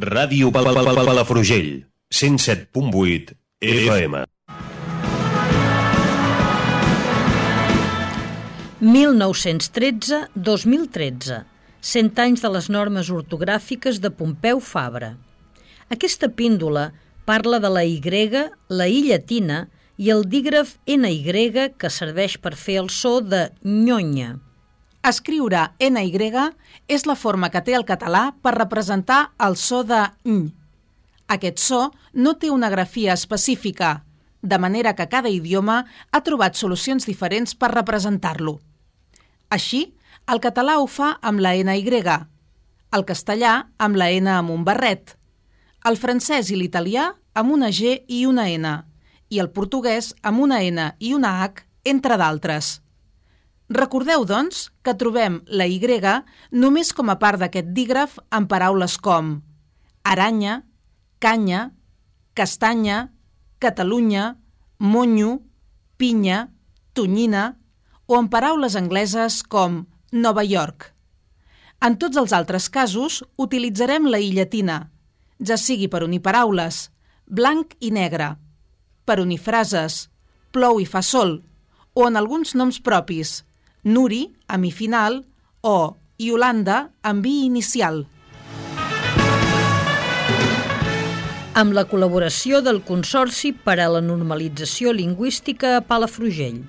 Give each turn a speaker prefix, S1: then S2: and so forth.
S1: Ràdio Pal Pal Pal Palafrugell, 107.8 FM.
S2: 1913-2013, 100 anys de les normes ortogràfiques de Pompeu Fabra. Aquesta píndola parla de la Y, la I llatina i el dígraf NY que serveix per fer el so de nyonya.
S3: Escriure NY és la forma que té el català per representar el so de ny. Aquest so no té una grafia específica, de manera que cada idioma ha trobat solucions diferents per representar-lo. Així, el català ho fa amb la NY, el castellà amb la N amb un barret, el francès i l'italià amb una G i una N, i el portuguès amb una N i una H, entre d'altres. Recordeu, doncs, que trobem la Y només com a part d'aquest dígraf en paraules com aranya, canya, castanya, Catalunya, monyo, pinya, tonyina, o en paraules angleses com Nova York. En tots els altres casos, utilitzarem la i llatina, ja sigui per unir paraules, blanc i negre, per unir frases, plou i fa sol, o en alguns noms propis, Nuri, amb i final, o Iolanda, amb i inicial.
S2: Amb la col·laboració del Consorci per a la Normalització Lingüística a Palafrugell.